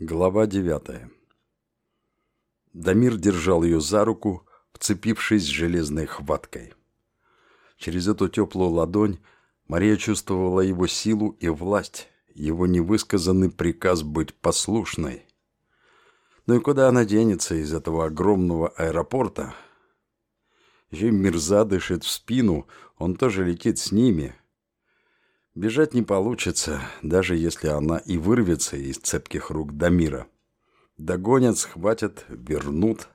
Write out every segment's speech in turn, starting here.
Глава девятая. Дамир держал ее за руку, вцепившись железной хваткой. Через эту теплую ладонь Мария чувствовала его силу и власть, его невысказанный приказ быть послушной. Ну и куда она денется из этого огромного аэропорта? Еще Мирза дышит в спину, он тоже летит с ними – Бежать не получится, даже если она и вырвется из цепких рук Дамира. Догонят, схватят, вернут.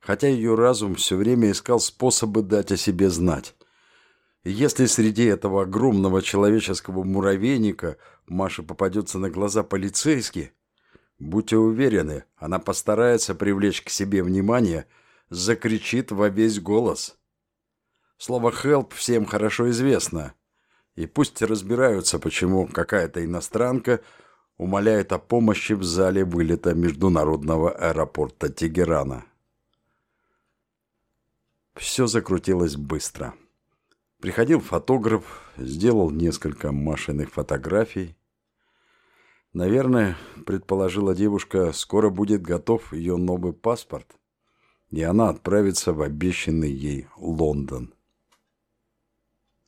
Хотя ее разум все время искал способы дать о себе знать. Если среди этого огромного человеческого муравейника Маше попадется на глаза полицейский, будьте уверены, она постарается привлечь к себе внимание, закричит во весь голос – Слово «help» всем хорошо известно. И пусть разбираются, почему какая-то иностранка умоляет о помощи в зале вылета международного аэропорта Тегерана. Все закрутилось быстро. Приходил фотограф, сделал несколько машинных фотографий. Наверное, предположила девушка, скоро будет готов ее новый паспорт, и она отправится в обещанный ей Лондон.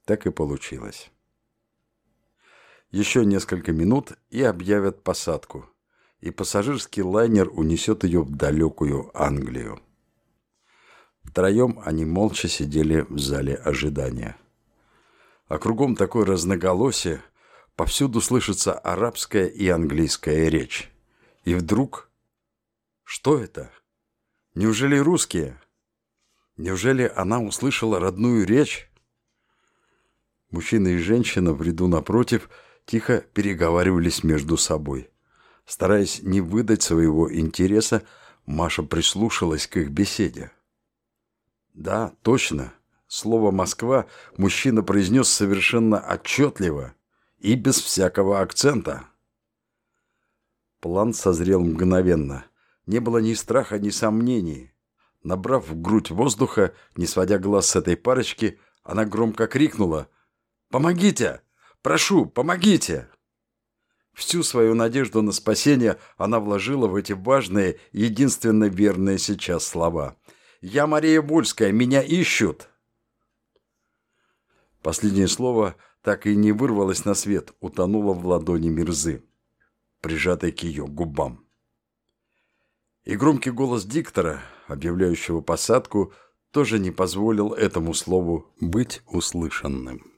Так и получилось. Еще несколько минут и объявят посадку, и пассажирский лайнер унесет ее в далекую Англию. Втроем они молча сидели в зале ожидания. А кругом такое разноголосие, повсюду слышится арабская и английская речь. И вдруг... Что это? Неужели русские? Неужели она услышала родную речь? Мужчина и женщина в ряду напротив тихо переговаривались между собой. Стараясь не выдать своего интереса, Маша прислушалась к их беседе. «Да, точно. Слово «Москва» мужчина произнес совершенно отчетливо и без всякого акцента». План созрел мгновенно. Не было ни страха, ни сомнений. Набрав в грудь воздуха, не сводя глаз с этой парочки, она громко крикнула – Помогите! Прошу, помогите!» Всю свою надежду на спасение она вложила в эти важные, единственно верные сейчас слова. «Я Мария Вольская, меня ищут!» Последнее слово так и не вырвалось на свет, утонуло в ладони Мирзы, прижатой к ее губам. И громкий голос диктора, объявляющего посадку, тоже не позволил этому слову быть услышанным.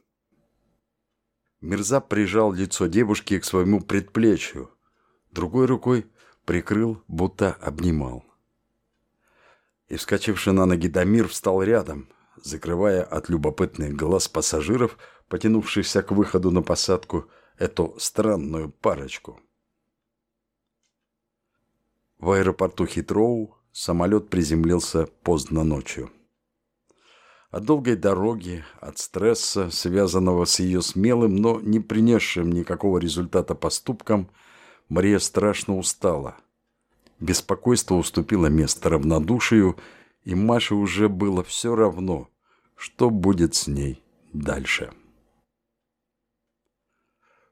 Мирза прижал лицо девушки к своему предплечью, другой рукой прикрыл, будто обнимал. И, вскочивший на ноги Дамир, встал рядом, закрывая от любопытных глаз пассажиров, потянувшихся к выходу на посадку, эту странную парочку. В аэропорту Хитроу самолет приземлился поздно ночью. От долгой дороги, от стресса, связанного с ее смелым, но не принесшим никакого результата поступком, Мария страшно устала. Беспокойство уступило место равнодушию, и Маше уже было все равно, что будет с ней дальше.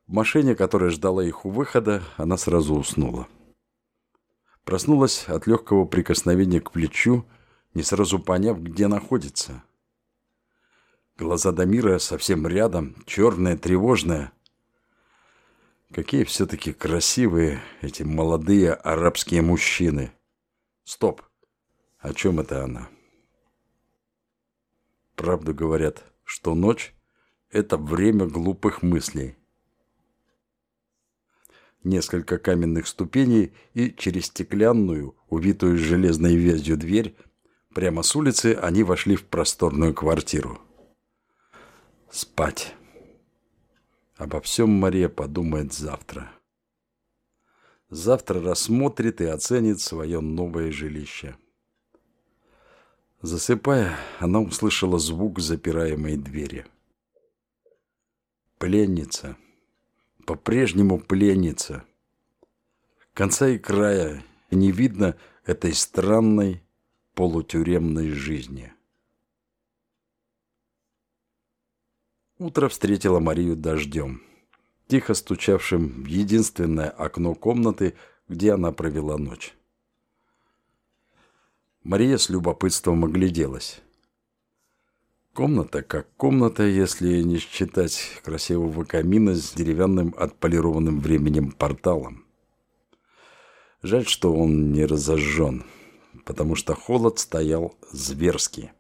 В машине, которая ждала их у выхода, она сразу уснула. Проснулась от легкого прикосновения к плечу, не сразу поняв, где находится – Глаза Дамира совсем рядом, черные, тревожные. Какие все-таки красивые эти молодые арабские мужчины. Стоп. О чем это она? Правду говорят, что ночь – это время глупых мыслей. Несколько каменных ступеней и через стеклянную, увитую железной вязью дверь, прямо с улицы они вошли в просторную квартиру. Спать. Обо всем Мария подумает завтра. Завтра рассмотрит и оценит свое новое жилище. Засыпая, она услышала звук запираемой двери. Пленница. По-прежнему пленница. Конца и края не видно этой странной полутюремной жизни. Утро встретило Марию дождем. тихо стучавшим в единственное окно комнаты, где она провела ночь. Мария с любопытством огляделась. Комната как комната, если не считать красивого камина с деревянным отполированным временем порталом. Жаль, что он не разожжен, потому что холод стоял зверский.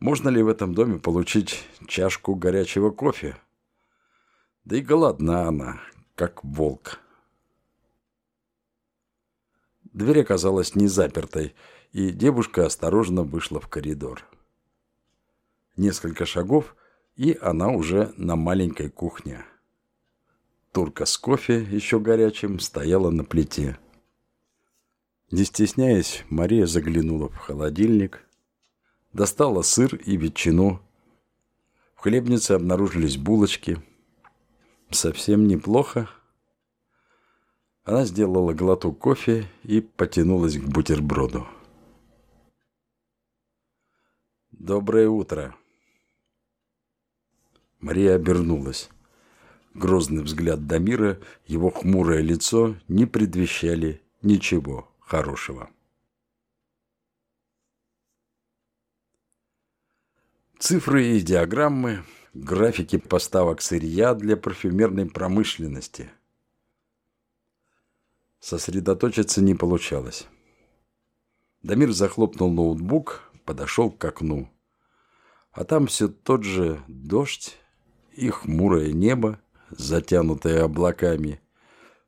Можно ли в этом доме получить чашку горячего кофе? Да и голодна она, как волк. Дверь оказалась не запертой, и девушка осторожно вышла в коридор. Несколько шагов, и она уже на маленькой кухне. Турка с кофе, еще горячим, стояла на плите. Не стесняясь, Мария заглянула в холодильник – Достала сыр и ветчину. В хлебнице обнаружились булочки. Совсем неплохо. Она сделала глоток кофе и потянулась к бутерброду. «Доброе утро!» Мария обернулась. Грозный взгляд Дамира, его хмурое лицо не предвещали ничего хорошего. Цифры и диаграммы, графики поставок сырья для парфюмерной промышленности. Сосредоточиться не получалось. Дамир захлопнул ноутбук, подошел к окну. А там все тот же дождь и хмурое небо, затянутое облаками.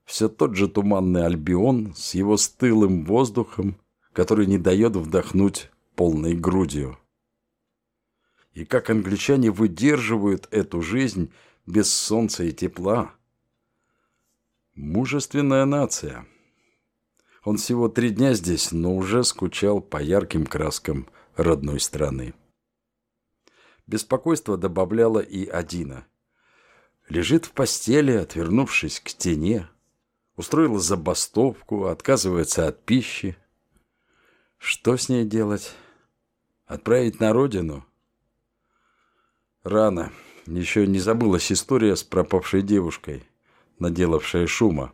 Все тот же туманный Альбион с его стылым воздухом, который не дает вдохнуть полной грудью и как англичане выдерживают эту жизнь без солнца и тепла. Мужественная нация. Он всего три дня здесь, но уже скучал по ярким краскам родной страны. Беспокойство добавляло и Адина. Лежит в постели, отвернувшись к стене. Устроила забастовку, отказывается от пищи. Что с ней делать? Отправить на родину – Рано. Еще не забылась история с пропавшей девушкой, наделавшая шума.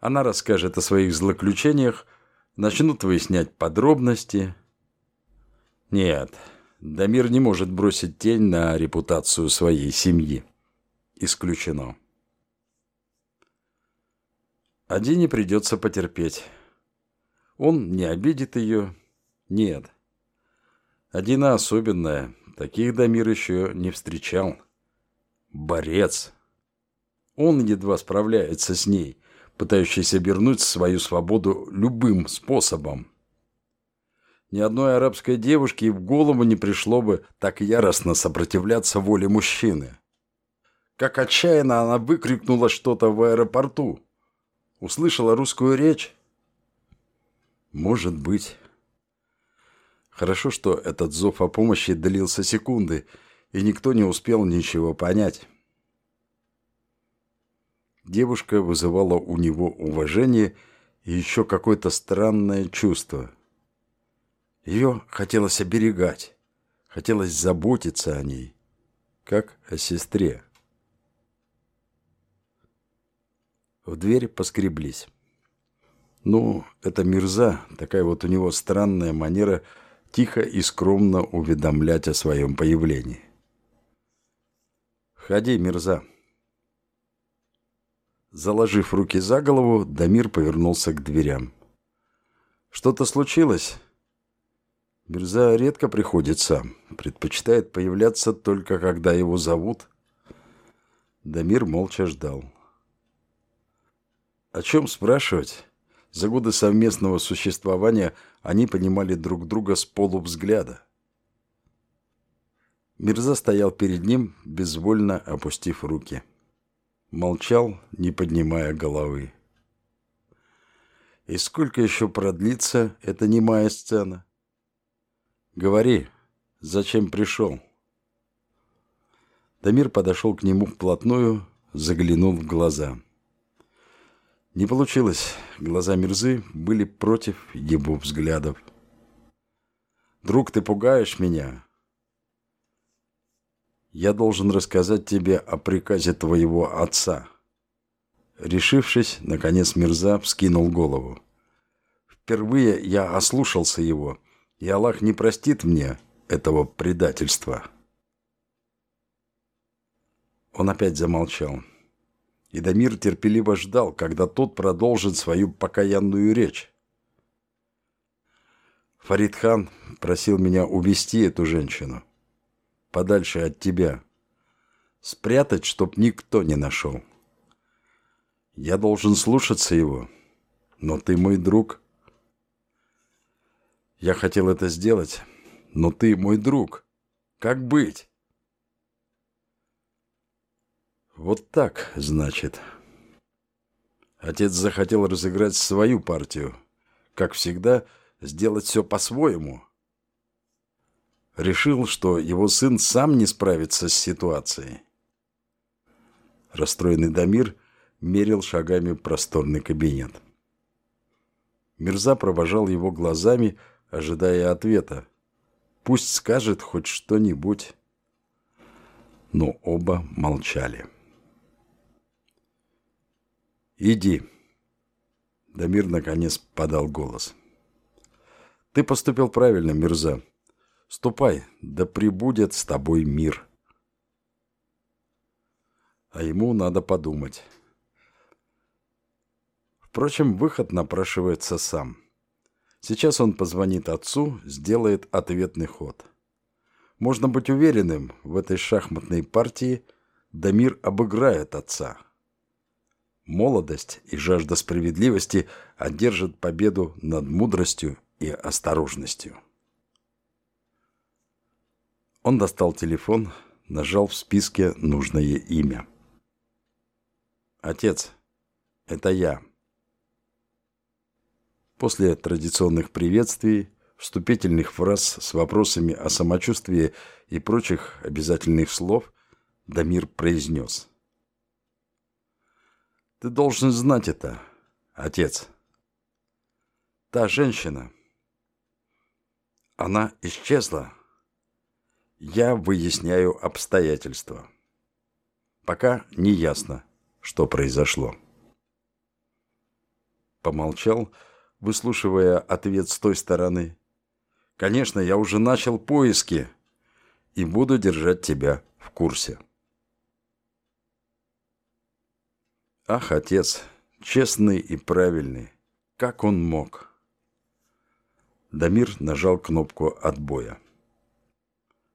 Она расскажет о своих злоключениях, начнут выяснять подробности. Нет, Дамир не может бросить тень на репутацию своей семьи. Исключено. Адине придется потерпеть. Он не обидит ее. Нет. Адина особенная, Таких Дамир еще не встречал. Борец. Он едва справляется с ней, пытающийся вернуть свою свободу любым способом. Ни одной арабской девушке в голову не пришло бы так яростно сопротивляться воле мужчины. Как отчаянно она выкрикнула что-то в аэропорту. Услышала русскую речь? Может быть. Хорошо, что этот зов о помощи длился секунды, и никто не успел ничего понять. Девушка вызывала у него уважение и еще какое-то странное чувство. Ее хотелось оберегать, хотелось заботиться о ней, как о сестре. В дверь поскреблись. Ну, это Мирза, такая вот у него странная манера – тихо и скромно уведомлять о своем появлении. «Ходи, Мирза». Заложив руки за голову, Дамир повернулся к дверям. «Что-то случилось?» Мирза редко приходит сам, предпочитает появляться только когда его зовут. Дамир молча ждал. «О чем спрашивать?» За годы совместного существования они понимали друг друга с полувзгляда. Мирза стоял перед ним, безвольно опустив руки. Молчал, не поднимая головы. И сколько еще продлится эта немая сцена? Говори, зачем пришел? Дамир подошел к нему вплотную, заглянул в глаза. Не получилось. Глаза Мирзы были против его взглядов. «Друг, ты пугаешь меня». я должен рассказать тебе о приказе твоего отца». Решившись, наконец Мирза вскинул голову. «Впервые я ослушался его, и Аллах не простит мне этого предательства». Он опять замолчал. И Дамир терпеливо ждал, когда тот продолжит свою покаянную речь. Фаридхан просил меня увести эту женщину подальше от тебя. Спрятать, чтоб никто не нашел. Я должен слушаться его, но ты мой друг. Я хотел это сделать, но ты мой друг. Как быть? Вот так, значит. Отец захотел разыграть свою партию. Как всегда, сделать все по-своему решил, что его сын сам не справится с ситуацией. Расстроенный Дамир мерил шагами просторный кабинет. Мирза провожал его глазами, ожидая ответа. Пусть скажет хоть что-нибудь. Но оба молчали. «Иди», — Дамир наконец подал голос. «Ты поступил правильно, Мирза. Ступай, да прибудет с тобой мир. А ему надо подумать. Впрочем, выход напрашивается сам. Сейчас он позвонит отцу, сделает ответный ход. Можно быть уверенным, в этой шахматной партии Дамир обыграет отца. Молодость и жажда справедливости одержат победу над мудростью и осторожностью. Он достал телефон, нажал в списке нужное имя. «Отец, это я». После традиционных приветствий, вступительных фраз с вопросами о самочувствии и прочих обязательных слов, Дамир произнес. «Ты должен знать это, отец. Та женщина, она исчезла». Я выясняю обстоятельства. Пока не ясно, что произошло. Помолчал, выслушивая ответ с той стороны. Конечно, я уже начал поиски и буду держать тебя в курсе. Ах, отец, честный и правильный, как он мог? Дамир нажал кнопку отбоя.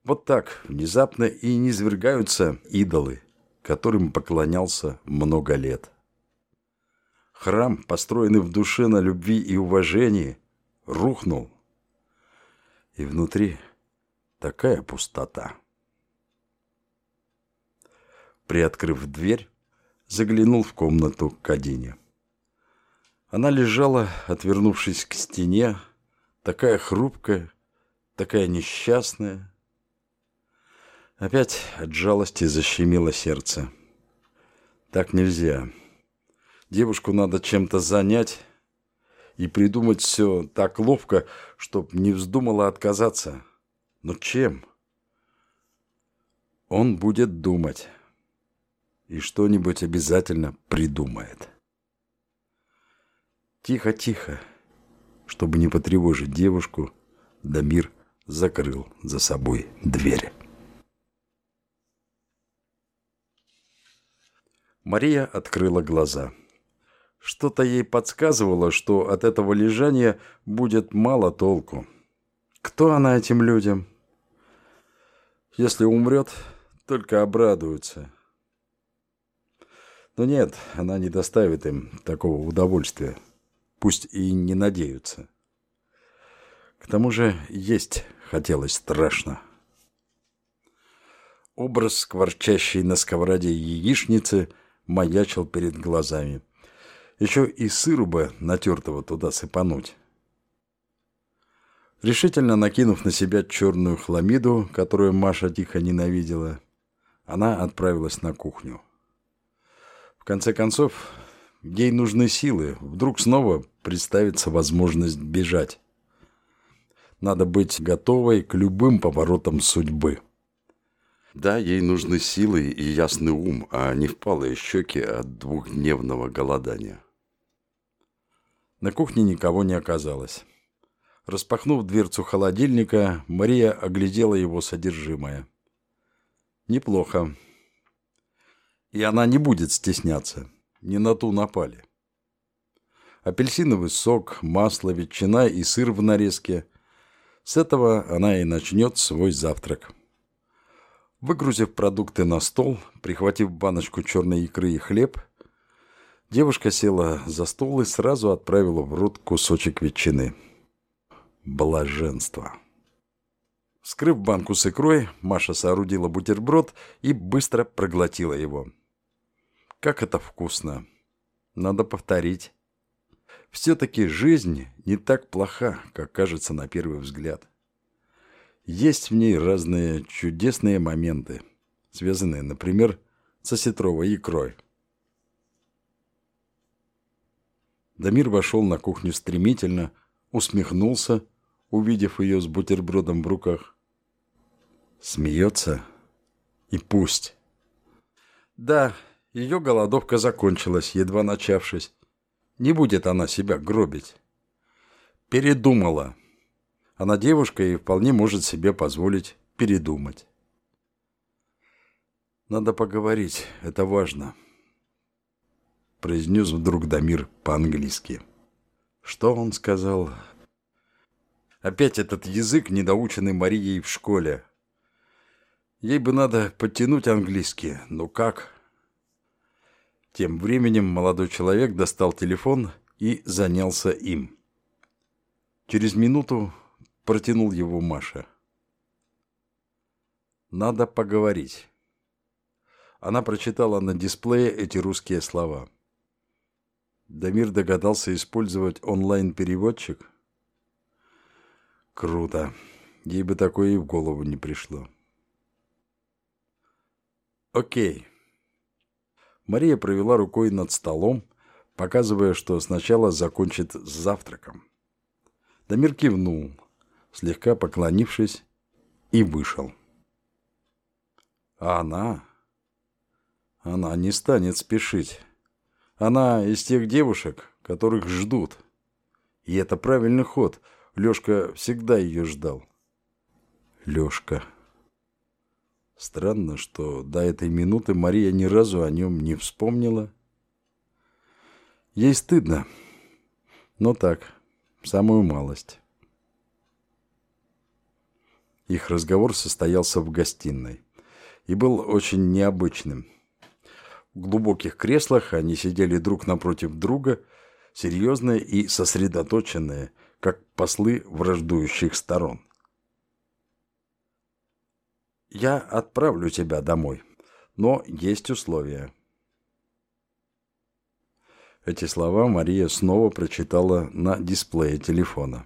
Вот так внезапно и низвергаются идолы, которым поклонялся много лет. Храм, построенный в душе на любви и уважении, рухнул. И внутри такая пустота. Приоткрыв дверь, заглянул в комнату Кадине. Она лежала, отвернувшись к стене, такая хрупкая, такая несчастная, Опять от жалости защемило сердце. Так нельзя. Девушку надо чем-то занять и придумать все так ловко, чтоб не вздумала отказаться. Но чем? Он будет думать. И что-нибудь обязательно придумает. Тихо-тихо, чтобы не потревожить девушку, Дамир закрыл за собой дверь. Мария открыла глаза. Что-то ей подсказывало, что от этого лежания будет мало толку. Кто она этим людям? Если умрет, только обрадуются. Но нет, она не доставит им такого удовольствия. Пусть и не надеются. К тому же есть хотелось страшно. Образ скворчащей на сковороде яичницы – маячил перед глазами. Еще и сыру бы натертого туда сыпануть. Решительно накинув на себя черную хламиду, которую Маша тихо ненавидела, она отправилась на кухню. В конце концов, ей нужны силы. Вдруг снова представится возможность бежать. Надо быть готовой к любым поворотам судьбы. Да, ей нужны силы и ясный ум, а не впалые щеки от двухдневного голодания. На кухне никого не оказалось. Распахнув дверцу холодильника, Мария оглядела его содержимое. Неплохо. И она не будет стесняться. Не на ту напали. Апельсиновый сок, масло, ветчина и сыр в нарезке. С этого она и начнет свой завтрак. Выгрузив продукты на стол, прихватив баночку черной икры и хлеб, девушка села за стол и сразу отправила в рот кусочек ветчины. Блаженство. Скрыв банку с икрой, Маша соорудила бутерброд и быстро проглотила его. Как это вкусно! Надо повторить. Все-таки жизнь не так плоха, как кажется на первый взгляд. Есть в ней разные чудесные моменты, связанные, например, со сетровой икрой. Дамир вошел на кухню стремительно, усмехнулся, увидев ее с бутербродом в руках. Смеется? И пусть. Да, ее голодовка закончилась, едва начавшись. Не будет она себя гробить. Передумала. Она девушка и вполне может себе позволить передумать. «Надо поговорить, это важно», — произнес вдруг Дамир по-английски. «Что он сказал?» Опять этот язык, недоученный Марией в школе. Ей бы надо подтянуть английский, но как? Тем временем молодой человек достал телефон и занялся им. Через минуту Протянул его Маша. «Надо поговорить». Она прочитала на дисплее эти русские слова. Дамир догадался использовать онлайн-переводчик. Круто. Ей бы такое и в голову не пришло. Окей. Мария провела рукой над столом, показывая, что сначала закончит с завтраком. Дамир кивнул слегка поклонившись, и вышел. А она... Она не станет спешить. Она из тех девушек, которых ждут. И это правильный ход. Лёшка всегда ее ждал. Лёшка. Странно, что до этой минуты Мария ни разу о нем не вспомнила. Ей стыдно. Но так, самую малость. Их разговор состоялся в гостиной и был очень необычным. В глубоких креслах они сидели друг напротив друга, серьезные и сосредоточенные, как послы враждующих сторон. «Я отправлю тебя домой, но есть условия». Эти слова Мария снова прочитала на дисплее телефона.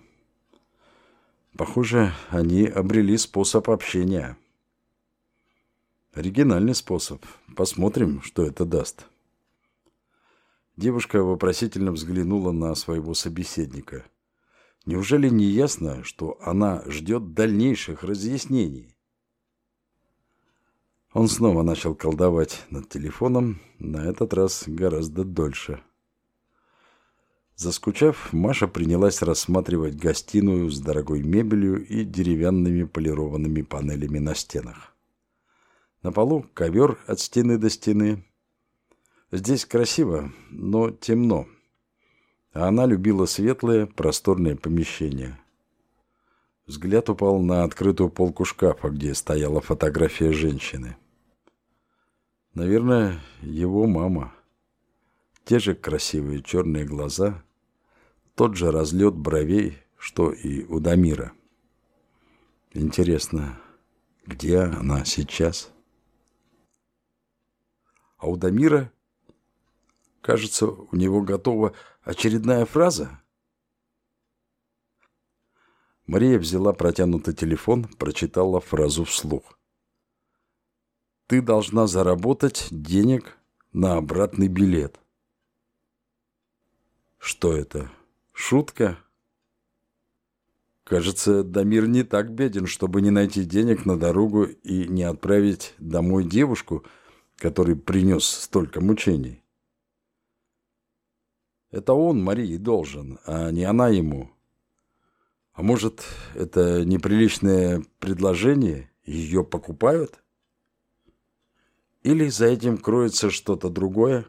Похоже, они обрели способ общения. Оригинальный способ. Посмотрим, что это даст. Девушка вопросительно взглянула на своего собеседника. Неужели не ясно, что она ждет дальнейших разъяснений? Он снова начал колдовать над телефоном, на этот раз гораздо дольше. Заскучав, Маша принялась рассматривать гостиную с дорогой мебелью и деревянными полированными панелями на стенах. На полу ковер от стены до стены. Здесь красиво, но темно. А она любила светлые, просторные помещения. Взгляд упал на открытую полку шкафа, где стояла фотография женщины. Наверное, его мама. Те же красивые черные глаза, тот же разлет бровей, что и у Дамира. Интересно, где она сейчас? А у Дамира, кажется, у него готова очередная фраза. Мария взяла протянутый телефон, прочитала фразу вслух. «Ты должна заработать денег на обратный билет». Что это? Шутка? Кажется, Дамир не так беден, чтобы не найти денег на дорогу и не отправить домой девушку, который принес столько мучений. Это он Марии должен, а не она ему. А может, это неприличное предложение, ее покупают? Или за этим кроется что-то другое?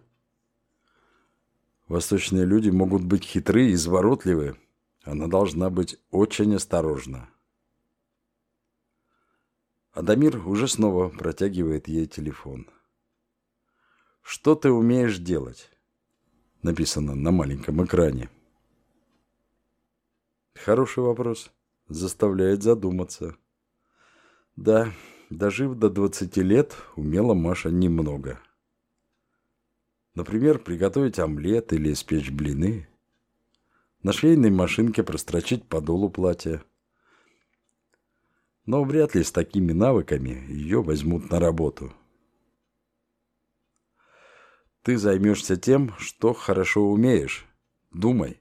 Восточные люди могут быть хитры и изворотливы. Она должна быть очень осторожна. Адамир уже снова протягивает ей телефон. «Что ты умеешь делать?» Написано на маленьком экране. Хороший вопрос. Заставляет задуматься. Да, дожив до 20 лет, умела Маша немного. Например, приготовить омлет или испечь блины. На швейной машинке прострочить подолу платья. Но вряд ли с такими навыками ее возьмут на работу. Ты займешься тем, что хорошо умеешь. Думай.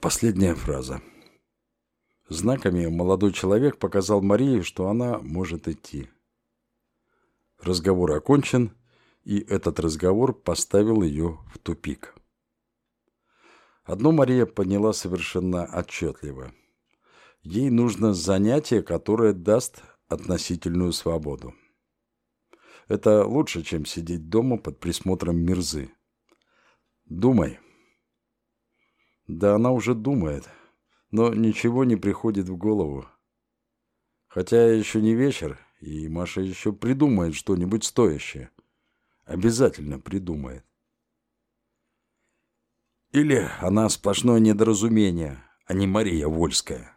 Последняя фраза. Знаками молодой человек показал Марии, что она может идти. Разговор окончен, и этот разговор поставил ее в тупик. Одно Мария поняла совершенно отчетливо. Ей нужно занятие, которое даст относительную свободу. Это лучше, чем сидеть дома под присмотром Мирзы. Думай. Да она уже думает – но ничего не приходит в голову. Хотя еще не вечер, и Маша еще придумает что-нибудь стоящее. Обязательно придумает. Или она сплошное недоразумение, а не Мария Вольская.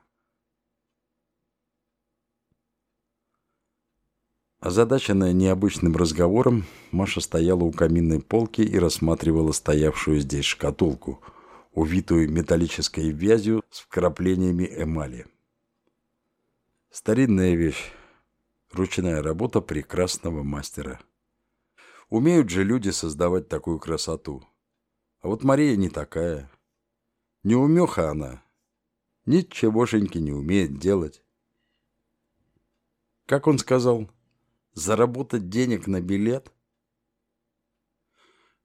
Озадаченная необычным разговором, Маша стояла у каминной полки и рассматривала стоявшую здесь шкатулку – увитую металлической вязью с вкраплениями эмали. Старинная вещь, ручная работа прекрасного мастера. Умеют же люди создавать такую красоту. А вот Мария не такая. Не умеха она. Ничегошеньки не умеет делать. Как он сказал, заработать денег на билет?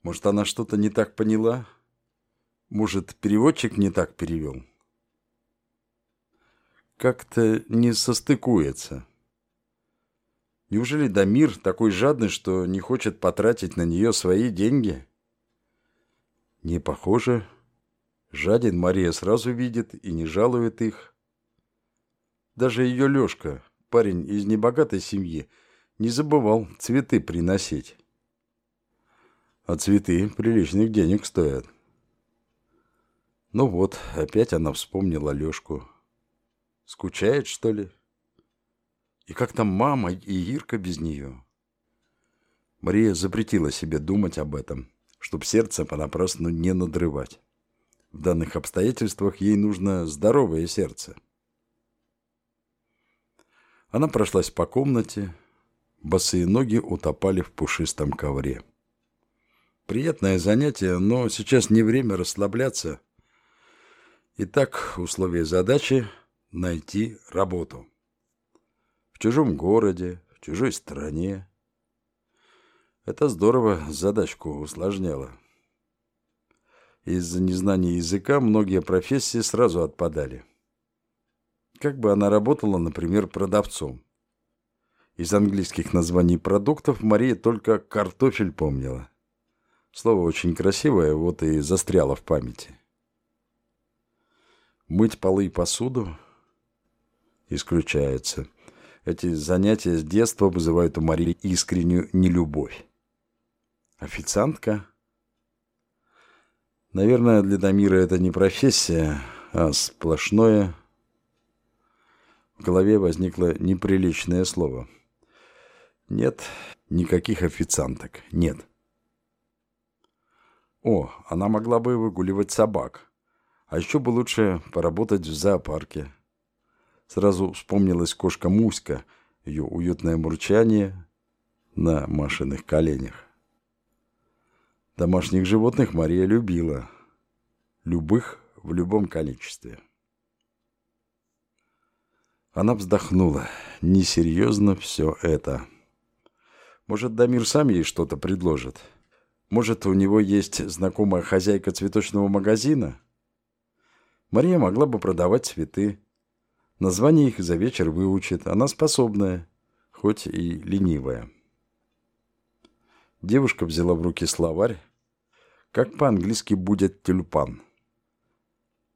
Может, она что-то не так поняла? — может, переводчик не так перевел? Как-то не состыкуется. Неужели Дамир такой жадный, что не хочет потратить на нее свои деньги? Не похоже. Жаден Мария сразу видит и не жалует их. Даже ее Лешка, парень из небогатой семьи, не забывал цветы приносить. А цветы приличных денег стоят. Ну вот, опять она вспомнила Лёшку. Скучает, что ли? И как там мама и Ирка без нее? Мария запретила себе думать об этом, чтобы сердце понапрасну не надрывать. В данных обстоятельствах ей нужно здоровое сердце. Она прошлась по комнате, босые ноги утопали в пушистом ковре. Приятное занятие, но сейчас не время расслабляться – Итак, условие задачи – найти работу. В чужом городе, в чужой стране. Это здорово задачку усложняло. Из-за незнания языка многие профессии сразу отпадали. Как бы она работала, например, продавцом. Из английских названий продуктов Мария только картофель помнила. Слово очень красивое, вот и застряло в памяти. Мыть полы и посуду исключается. Эти занятия с детства вызывают у Марии искреннюю нелюбовь. Официантка? Наверное, для Дамира это не профессия, а сплошное. В голове возникло неприличное слово. Нет, никаких официанток, нет. О, она могла бы выгуливать собак. А еще бы лучше поработать в зоопарке. Сразу вспомнилась кошка Муська, ее уютное мурчание на Машиных коленях. Домашних животных Мария любила. Любых в любом количестве. Она вздохнула. Несерьезно все это. Может, Дамир сам ей что-то предложит? Может, у него есть знакомая хозяйка цветочного магазина? Мария могла бы продавать цветы. Название их за вечер выучит. Она способная, хоть и ленивая. Девушка взяла в руки словарь. Как по-английски будет тюльпан?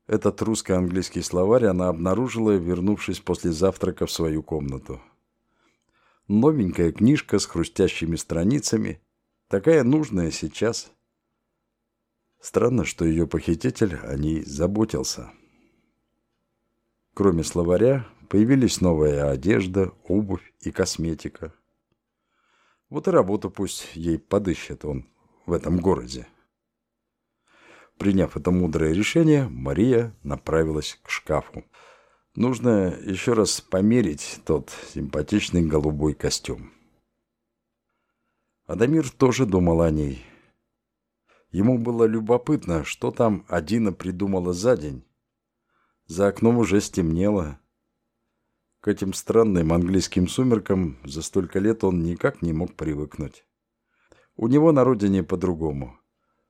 Этот русско-английский словарь она обнаружила, вернувшись после завтрака в свою комнату. Новенькая книжка с хрустящими страницами, такая нужная сейчас. Странно, что ее похититель о ней заботился. Кроме словаря, появились новая одежда, обувь и косметика. Вот и работу пусть ей подыщет он в этом городе. Приняв это мудрое решение, Мария направилась к шкафу. Нужно еще раз померить тот симпатичный голубой костюм. Адамир тоже думал о ней. Ему было любопытно, что там Адина придумала за день. За окном уже стемнело. К этим странным английским сумеркам за столько лет он никак не мог привыкнуть. У него на родине по-другому.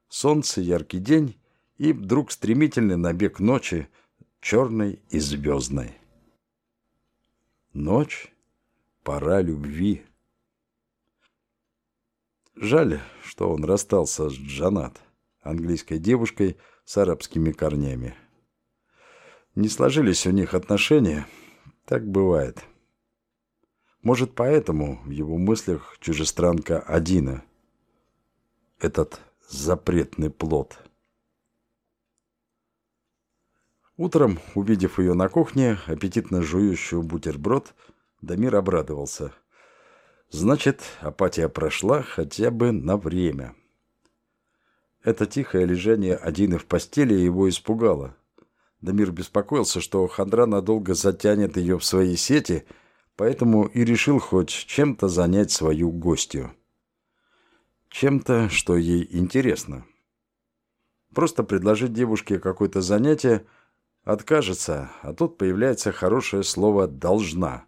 Солнце, яркий день и вдруг стремительный набег ночи, черной и звездной. Ночь — пора любви. Жаль, что он расстался с Джанат, английской девушкой с арабскими корнями. Не сложились у них отношения, так бывает. Может, поэтому в его мыслях чужестранка Адина, этот запретный плод — Утром, увидев ее на кухне, аппетитно жующую бутерброд, Дамир обрадовался. Значит, апатия прошла хотя бы на время. Это тихое лежание Адины в постели его испугало. Дамир беспокоился, что Хандра надолго затянет ее в свои сети, поэтому и решил хоть чем-то занять свою гостью. Чем-то, что ей интересно. Просто предложить девушке какое-то занятие – Откажется, а тут появляется хорошее слово «должна».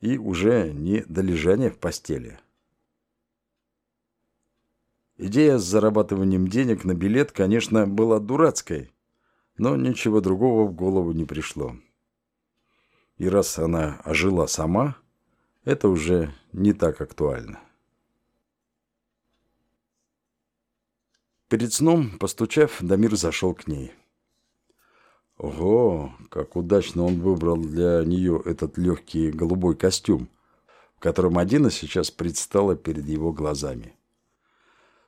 И уже не до лежания в постели. Идея с зарабатыванием денег на билет, конечно, была дурацкой, но ничего другого в голову не пришло. И раз она ожила сама, это уже не так актуально. Перед сном, постучав, Дамир зашел к ней. Ого, как удачно он выбрал для нее этот легкий голубой костюм, в котором Адина сейчас предстала перед его глазами.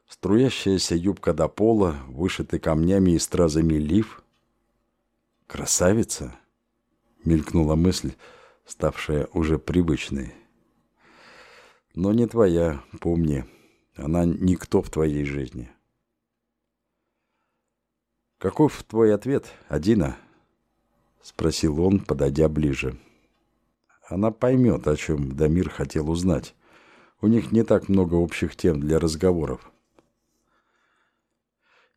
Струящаяся юбка до пола, вышитый камнями и стразами лиф. «Красавица!» — мелькнула мысль, ставшая уже привычной. «Но не твоя, помни, она никто в твоей жизни». «Каков твой ответ, Адина?» — спросил он, подойдя ближе. Она поймет, о чем Дамир хотел узнать. У них не так много общих тем для разговоров.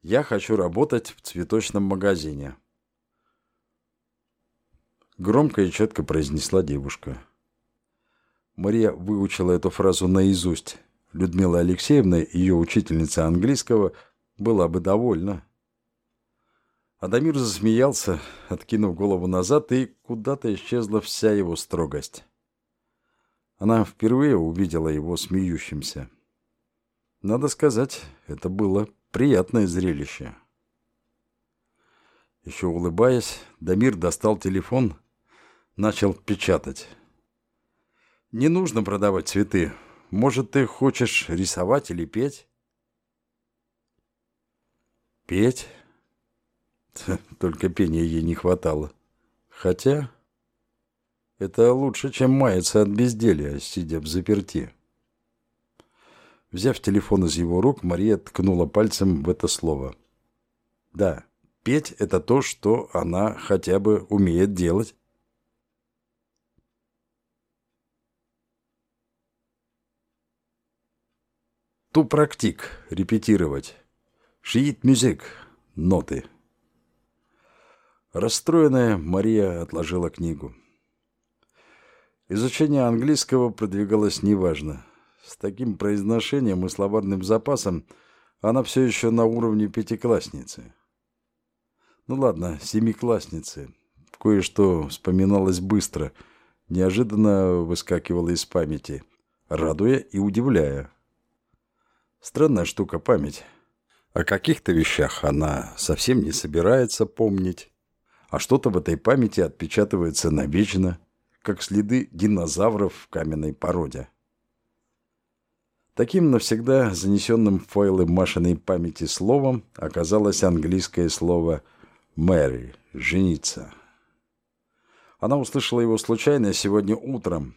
«Я хочу работать в цветочном магазине», — громко и четко произнесла девушка. Мария выучила эту фразу наизусть. Людмила Алексеевна, ее учительница английского, была бы довольна. Адамир засмеялся, откинув голову назад, и куда-то исчезла вся его строгость. Она впервые увидела его смеющимся. Надо сказать, это было приятное зрелище. Еще улыбаясь, Дамир достал телефон, начал печатать. «Не нужно продавать цветы. Может, ты хочешь рисовать или петь?» «Петь?» Только пения ей не хватало. Хотя это лучше, чем маяться от безделья, сидя в заперти. Взяв телефон из его рук, Мария ткнула пальцем в это слово. Да, петь — это то, что она хотя бы умеет делать. Ту практик, репетировать. Шиит мюзик, ноты. Расстроенная, Мария отложила книгу. Изучение английского продвигалось неважно. С таким произношением и словарным запасом она все еще на уровне пятиклассницы. Ну ладно, семиклассницы. Кое-что вспоминалось быстро, неожиданно выскакивало из памяти, радуя и удивляя. Странная штука память. О каких-то вещах она совсем не собирается помнить а что-то в этой памяти отпечатывается навечно, как следы динозавров в каменной породе. Таким навсегда занесенным в файлы Машиной памяти словом оказалось английское слово «Мэри» – «жениться». Она услышала его случайно сегодня утром.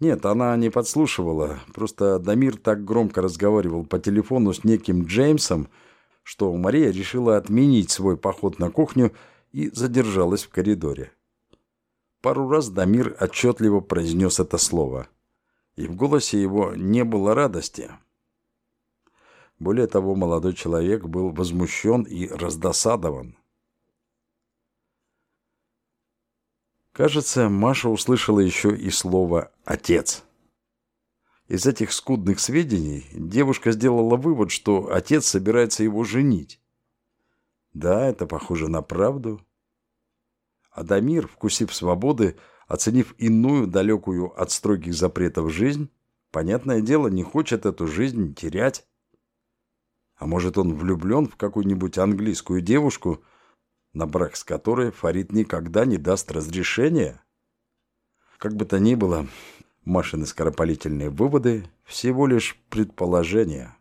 Нет, она не подслушивала, просто Дамир так громко разговаривал по телефону с неким Джеймсом, что Мария решила отменить свой поход на кухню и задержалась в коридоре. Пару раз Дамир отчетливо произнес это слово, и в голосе его не было радости. Более того, молодой человек был возмущен и раздосадован. Кажется, Маша услышала еще и слово «отец». Из этих скудных сведений девушка сделала вывод, что отец собирается его женить. Да, это похоже на правду. Адамир, вкусив свободы, оценив иную, далекую от строгих запретов жизнь, понятное дело, не хочет эту жизнь терять. А может, он влюблен в какую-нибудь английскую девушку, на брак с которой Фарид никогда не даст разрешения? Как бы то ни было, Машины скоропалительные выводы – всего лишь предположения.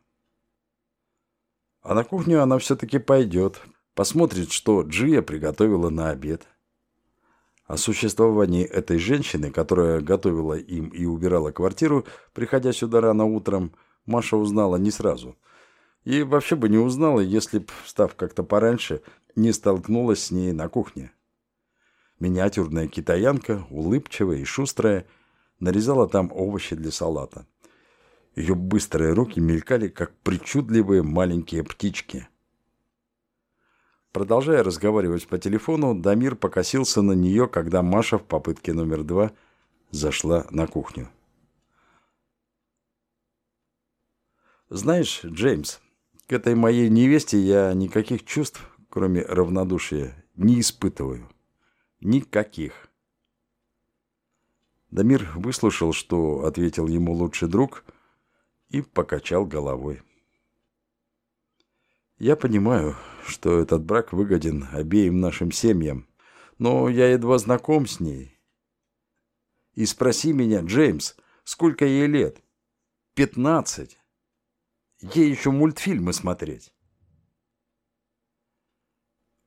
А на кухню она все-таки пойдет, посмотрит, что Джия приготовила на обед. О существовании этой женщины, которая готовила им и убирала квартиру, приходя сюда рано утром, Маша узнала не сразу. И вообще бы не узнала, если б, встав как-то пораньше, не столкнулась с ней на кухне. Миниатюрная китаянка, улыбчивая и шустрая, нарезала там овощи для салата. Ее быстрые руки мелькали, как причудливые маленькие птички – Продолжая разговаривать по телефону, Дамир покосился на нее, когда Маша в попытке номер два зашла на кухню. «Знаешь, Джеймс, к этой моей невесте я никаких чувств, кроме равнодушия, не испытываю. Никаких». Дамир выслушал, что ответил ему лучший друг, и покачал головой. «Я понимаю, что этот брак выгоден обеим нашим семьям, но я едва знаком с ней. И спроси меня, Джеймс, сколько ей лет? Пятнадцать. Ей еще мультфильмы смотреть.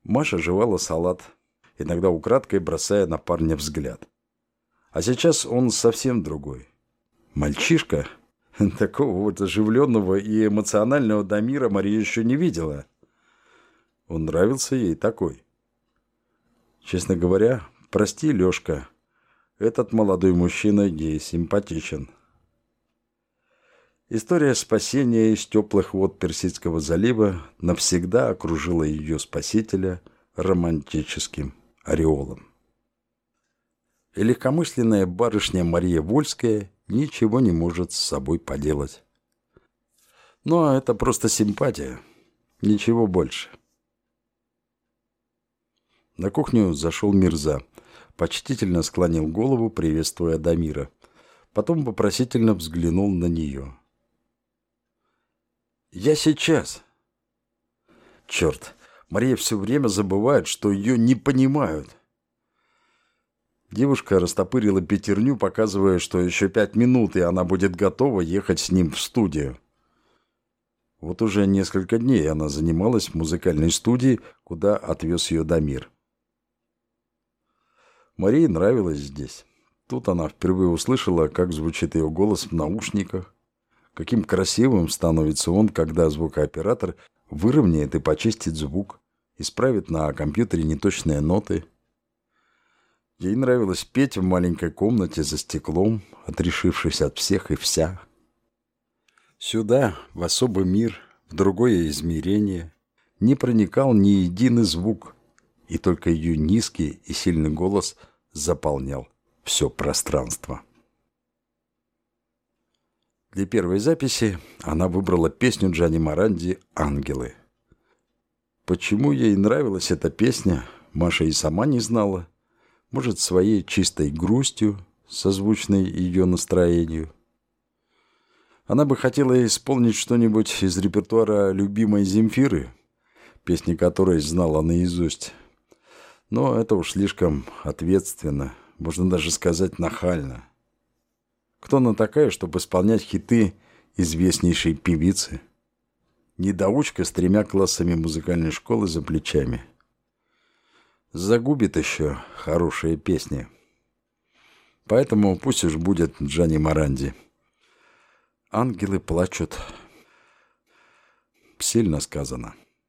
Маша жевала салат, иногда украдкой бросая на парня взгляд. А сейчас он совсем другой. Мальчишка? Такого вот оживленного и эмоционального Дамира Мария еще не видела. Он нравился ей такой. Честно говоря, прости, Лешка, этот молодой мужчина ей симпатичен. История спасения из теплых вод Персидского залива навсегда окружила ее спасителя романтическим ореолом. И легкомысленная барышня Мария Вольская ничего не может с собой поделать. Но это просто симпатия, ничего больше. На кухню зашел Мирза. Почтительно склонил голову, приветствуя Дамира. Потом вопросительно взглянул на нее. «Я сейчас!» «Черт! Мария все время забывает, что ее не понимают!» Девушка растопырила пятерню, показывая, что еще пять минут, и она будет готова ехать с ним в студию. Вот уже несколько дней она занималась в музыкальной студии, куда отвез ее Дамир. Марии нравилось здесь. Тут она впервые услышала, как звучит ее голос в наушниках, каким красивым становится он, когда звукооператор выровняет и почистит звук, исправит на компьютере неточные ноты. Ей нравилось петь в маленькой комнате за стеклом, отрешившись от всех и вся. Сюда, в особый мир, в другое измерение, не проникал ни единый звук – и только ее низкий и сильный голос заполнял все пространство. Для первой записи она выбрала песню Джани Маранди «Ангелы». Почему ей нравилась эта песня, Маша и сама не знала. Может, своей чистой грустью, созвучной ее настроению. Она бы хотела исполнить что-нибудь из репертуара любимой Земфиры, песни которой знала наизусть. Но это уж слишком ответственно, можно даже сказать нахально. Кто она такая, чтобы исполнять хиты известнейшей певицы? Недоучка с тремя классами музыкальной школы за плечами. Загубит еще хорошие песни. Поэтому пусть уж будет Джани Маранди. Ангелы плачут. Сильно сказано.